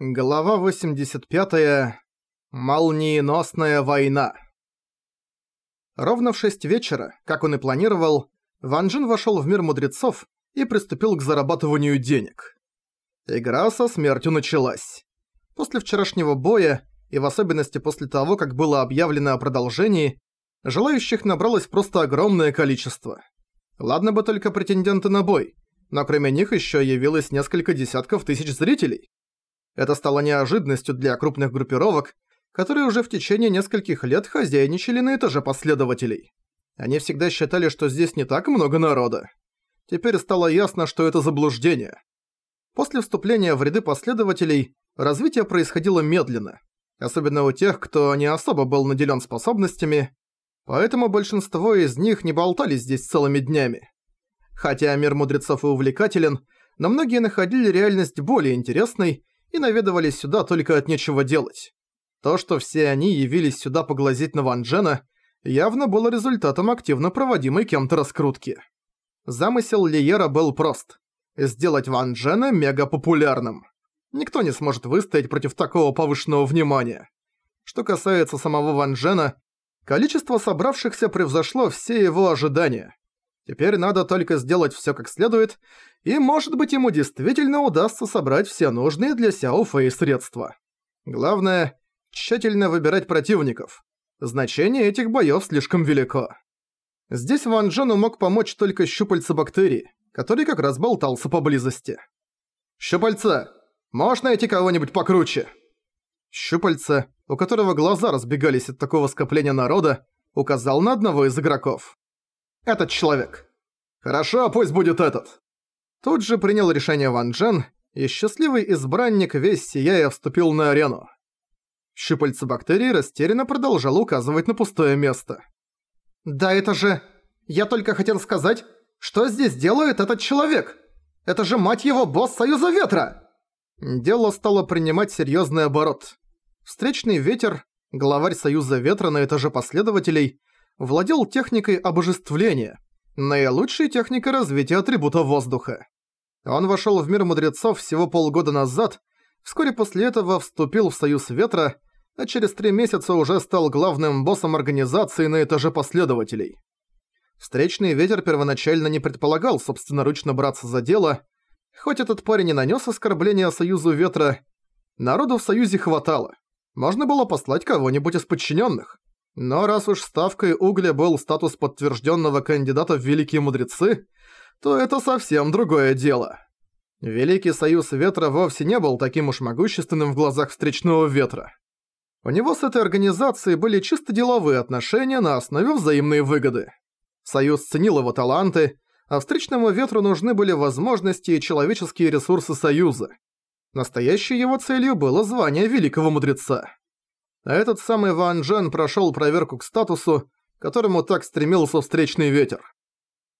Глава 85. Молниеносная война. Ровно в 6 вечера, как он и планировал, Ван Джин вошёл в мир мудрецов и приступил к зарабатыванию денег. Игра со смертью началась. После вчерашнего боя, и в особенности после того, как было объявлено о продолжении, желающих набралось просто огромное количество. Ладно бы только претенденты на бой, но кроме них ещё явилось несколько десятков тысяч зрителей. Это стало неожиданностью для крупных группировок, которые уже в течение нескольких лет хозяйничали на этаже последователей. Они всегда считали, что здесь не так много народа. Теперь стало ясно, что это заблуждение. После вступления в ряды последователей развитие происходило медленно, особенно у тех, кто не особо был наделен способностями, поэтому большинство из них не болтались здесь целыми днями. Хотя мир мудрецов и увлекателен, но многие находили реальность более интересной и наведывались сюда только от нечего делать. То, что все они явились сюда поглазеть на Ван Джена, явно было результатом активно проводимой кем-то раскрутки. Замысел Лиера был прост – сделать Ван Джена мегапопулярным. Никто не сможет выстоять против такого повышенного внимания. Что касается самого Ван Джена, количество собравшихся превзошло все его ожидания. Теперь надо только сделать всё как следует, и может быть ему действительно удастся собрать все нужные для Сяо Фэй средства. Главное – тщательно выбирать противников. Значение этих боёв слишком велико. Здесь Ван Джену мог помочь только щупальца бактерий, который как раз болтался поблизости. «Щупальца! Можешь найти кого-нибудь покруче?» Щупальца, у которого глаза разбегались от такого скопления народа, указал на одного из игроков. Этот человек. Хорошо, пусть будет этот. Тут же принял решение Ван Джен, и счастливый избранник весь сияя вступил на арену. Щупальца бактерий растерянно продолжал указывать на пустое место. «Да это же... Я только хотел сказать, что здесь делает этот человек? Это же, мать его, босс Союза Ветра!» Дело стало принимать серьезный оборот. Встречный ветер, главарь Союза Ветра на этаже последователей, владел техникой обожествления, наилучшей техникой развития атрибута воздуха. Он вошел в мир мудрецов всего полгода назад, вскоре после этого вступил в Союз Ветра, а через три месяца уже стал главным боссом организации на этаже последователей. Встречный ветер первоначально не предполагал собственноручно браться за дело, хоть этот парень и нанес оскорбление Союзу Ветра, народу в Союзе хватало. Можно было послать кого-нибудь из подчиненных. Но раз уж ставкой угля был статус подтвержденного кандидата в Великие Мудрецы, то это совсем другое дело. Великий Союз Ветра вовсе не был таким уж могущественным в глазах встречного ветра. У него с этой организацией были чисто деловые отношения на основе взаимной выгоды. Союз ценил его таланты, а встречному ветру нужны были возможности и человеческие ресурсы Союза. Настоящей его целью было звание Великого Мудреца а этот самый Ван Джен прошёл проверку к статусу, которому так стремился встречный ветер.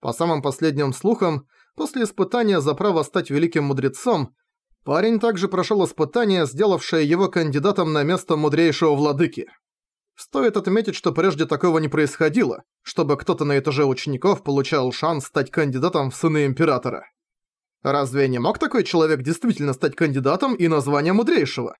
По самым последним слухам, после испытания за право стать великим мудрецом, парень также прошёл испытание, сделавшее его кандидатом на место мудрейшего владыки. Стоит отметить, что прежде такого не происходило, чтобы кто-то на этаже учеников получал шанс стать кандидатом в сыны императора. Разве не мог такой человек действительно стать кандидатом и названием мудрейшего?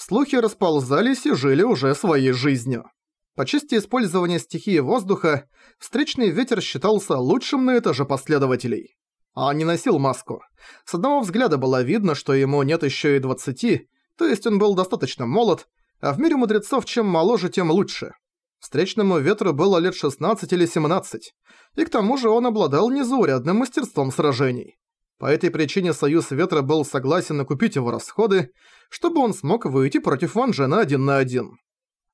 Слухи расползались и жили уже своей жизнью. По части использования стихии воздуха, встречный ветер считался лучшим на этаже последователей. Он не носил маску. С одного взгляда было видно, что ему нет еще и 20, то есть он был достаточно молод, а в мире мудрецов чем моложе, тем лучше. Встречному ветру было лет 16 или 17, и к тому же он обладал незаурядным мастерством сражений. По этой причине Союз Ветра был согласен накупить его расходы, чтобы он смог выйти против Ван Джена один на один.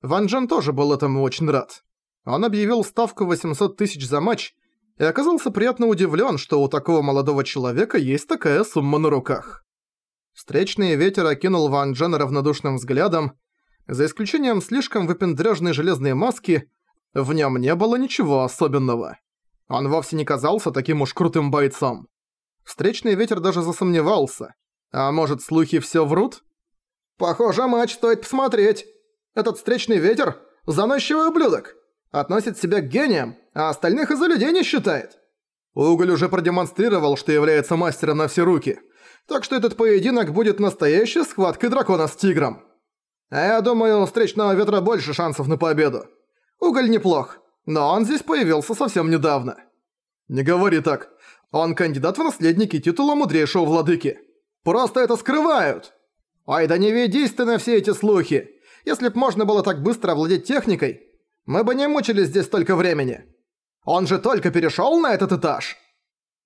Ван Джен тоже был этому очень рад. Он объявил ставку 800 тысяч за матч и оказался приятно удивлен, что у такого молодого человека есть такая сумма на руках. Встречный ветер окинул Ван Джена равнодушным взглядом, за исключением слишком выпендрежной железной маски, в нем не было ничего особенного. Он вовсе не казался таким уж крутым бойцом. Встречный ветер даже засомневался. А может, слухи все врут? «Похоже, матч стоит посмотреть. Этот встречный ветер – заносчивый ублюдок. Относит себя к гениям, а остальных из-за людей не считает». Уголь уже продемонстрировал, что является мастером на все руки. Так что этот поединок будет настоящей схваткой дракона с тигром. А я думаю, у встречного ветра больше шансов на победу. Уголь неплох, но он здесь появился совсем недавно. Не говори так. Он кандидат в наследники титула мудрейшего владыки. Просто это скрывают. Ой, да не ведись ты на все эти слухи. Если б можно было так быстро овладеть техникой, мы бы не мучились здесь столько времени. Он же только перешёл на этот этаж.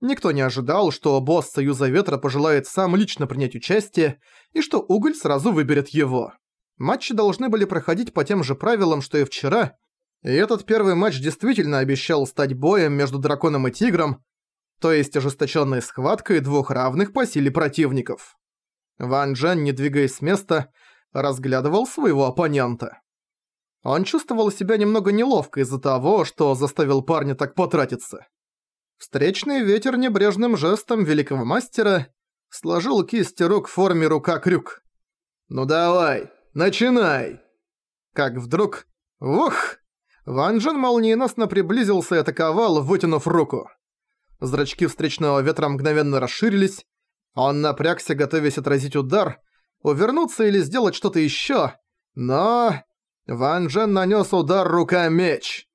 Никто не ожидал, что босс Союза Ветра пожелает сам лично принять участие, и что Уголь сразу выберет его. Матчи должны были проходить по тем же правилам, что и вчера, и этот первый матч действительно обещал стать боем между драконом и тигром, то есть ожесточенной схваткой двух равных по силе противников. Ван Джен, не двигаясь с места, разглядывал своего оппонента. Он чувствовал себя немного неловко из-за того, что заставил парня так потратиться. Встречный ветер небрежным жестом великого мастера сложил кисти рук в форме рука-крюк. «Ну давай, начинай!» Как вдруг... Ух! Ван Джен молниеносно приблизился и атаковал, вытянув руку. Зрачки встречного ветра мгновенно расширились. Он напрягся, готовясь отразить удар, увернуться или сделать что-то ещё, но... Ван Джен нанес удар рука-меч.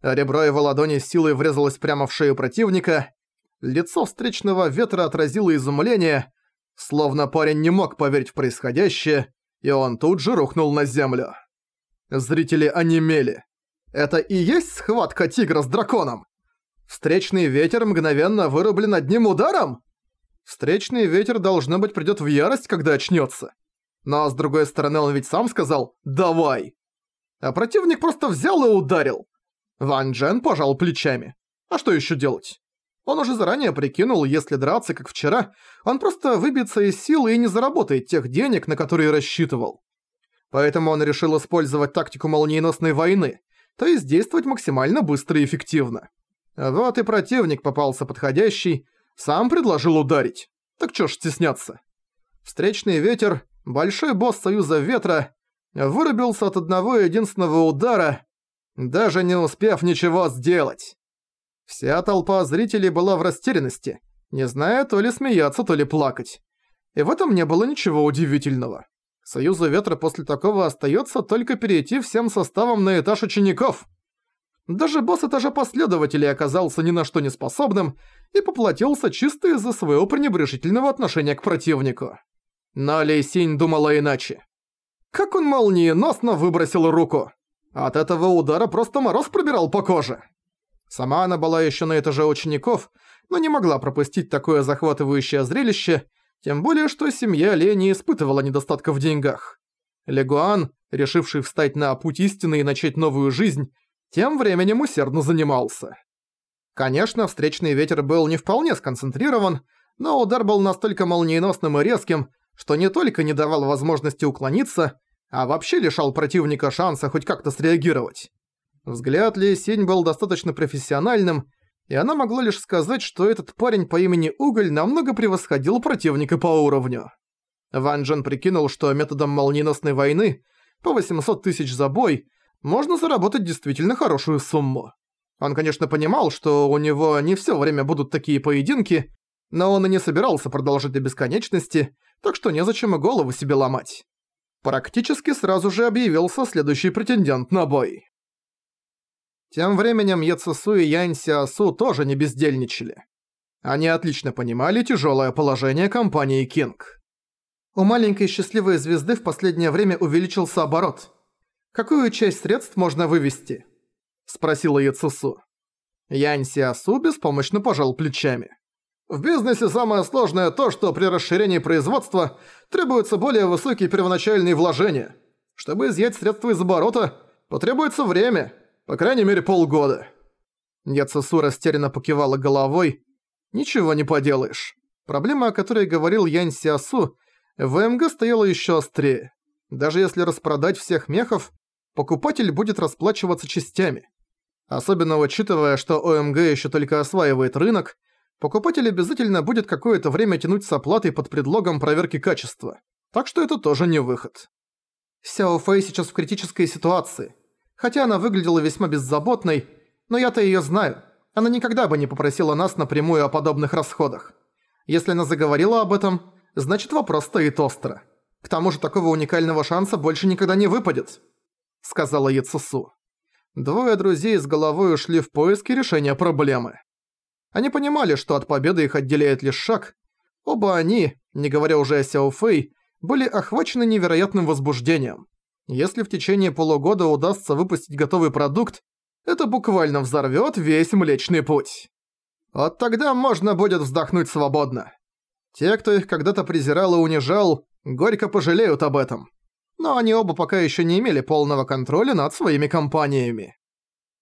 Ребро его ладони силой врезалось прямо в шею противника. Лицо встречного ветра отразило изумление, словно парень не мог поверить в происходящее, и он тут же рухнул на землю. Зрители онемели. Это и есть схватка тигра с драконом? Встречный ветер мгновенно вырублен одним ударом? Встречный ветер, должно быть, придёт в ярость, когда очнётся. Но с другой стороны, он ведь сам сказал «давай» а противник просто взял и ударил. Ван Джен пожал плечами. А что еще делать? Он уже заранее прикинул, если драться, как вчера, он просто выбьется из сил и не заработает тех денег, на которые рассчитывал. Поэтому он решил использовать тактику молниеносной войны, то есть действовать максимально быстро и эффективно. Вот и противник попался подходящий, сам предложил ударить. Так чё ж стесняться? Встречный ветер, большой босс Союза Ветра, вырубился от одного единственного удара, даже не успев ничего сделать. Вся толпа зрителей была в растерянности, не зная то ли смеяться, то ли плакать. И в этом не было ничего удивительного. Союзу Ветра после такого остается только перейти всем составом на этаж учеников. Даже босс этажа последователей оказался ни на что не способным и поплатился чисто из-за своего пренебрежительного отношения к противнику. Но Лей Синь думала иначе. Как он молниеносно выбросил руку. От этого удара просто мороз пробирал по коже. Сама она была еще на этаже учеников, но не могла пропустить такое захватывающее зрелище, тем более что семья Ле не испытывала недостатка в деньгах. Легуан, решивший встать на путь истины и начать новую жизнь, тем временем усердно занимался. Конечно, встречный ветер был не вполне сконцентрирован, но удар был настолько молниеносным и резким, что не только не давал возможности уклониться, а вообще лишал противника шанса хоть как-то среагировать. Взгляд Ли Синь был достаточно профессиональным, и она могла лишь сказать, что этот парень по имени Уголь намного превосходил противника по уровню. Ван Джен прикинул, что методом молниеносной войны по 800 тысяч за бой можно заработать действительно хорошую сумму. Он, конечно, понимал, что у него не все время будут такие поединки, но он и не собирался продолжить до бесконечности, так что незачем и голову себе ломать. Практически сразу же объявился следующий претендент на бой. Тем временем Яцесу и Янь Сиасу тоже не бездельничали. Они отлично понимали тяжелое положение компании Кинг. У маленькой счастливой звезды в последнее время увеличился оборот. Какую часть средств можно вывести? Спросила Яцесу. Янь Сиасу беспомощно пожал плечами. В бизнесе самое сложное то, что при расширении производства требуются более высокие первоначальные вложения. Чтобы изъять средства из оборота, потребуется время, по крайней мере полгода. Яцесу растерянно покивала головой. Ничего не поделаешь. Проблема, о которой говорил Янь Сиасу, в МГ стояла еще острее. Даже если распродать всех мехов, покупатель будет расплачиваться частями. Особенно учитывая, что ОМГ еще только осваивает рынок, покупатель обязательно будет какое-то время тянуть с оплатой под предлогом проверки качества. Так что это тоже не выход. Сяо Фэй сейчас в критической ситуации. Хотя она выглядела весьма беззаботной, но я-то её знаю. Она никогда бы не попросила нас напрямую о подобных расходах. Если она заговорила об этом, значит вопрос стоит остро. К тому же такого уникального шанса больше никогда не выпадет», — сказала Яцесу. Двое друзей с головой ушли в поиски решения проблемы. Они понимали, что от победы их отделяет лишь шаг. Оба они, не говоря уже о Сяо Фэй, были охвачены невероятным возбуждением. Если в течение полугода удастся выпустить готовый продукт, это буквально взорвёт весь Млечный Путь. Вот тогда можно будет вздохнуть свободно. Те, кто их когда-то презирал и унижал, горько пожалеют об этом. Но они оба пока ещё не имели полного контроля над своими компаниями.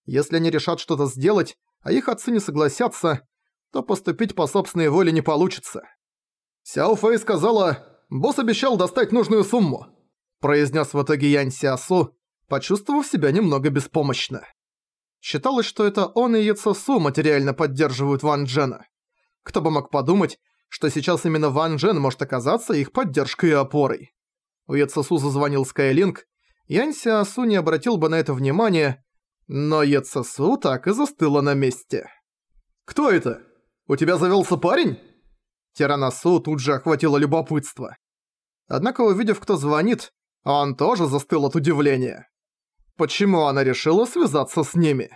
Если они решат что-то сделать, а их отцы не согласятся, то поступить по собственной воле не получится. Сяо Фэй сказала, босс обещал достать нужную сумму, произнес в итоге Янь Сиасу, почувствовав себя немного беспомощно. Считалось, что это он и Яцесу материально поддерживают Ван Джена. Кто бы мог подумать, что сейчас именно Ван Джен может оказаться их поддержкой и опорой. У Яцесу зазвонил Скайлинг, Янь Сиасу не обратил бы на это внимания, но Яцесу так и застыла на месте. «Кто это? У тебя завелся парень?» Тиранасу тут же охватило любопытство. Однако, увидев, кто звонит, он тоже застыл от удивления. Почему она решила связаться с ними?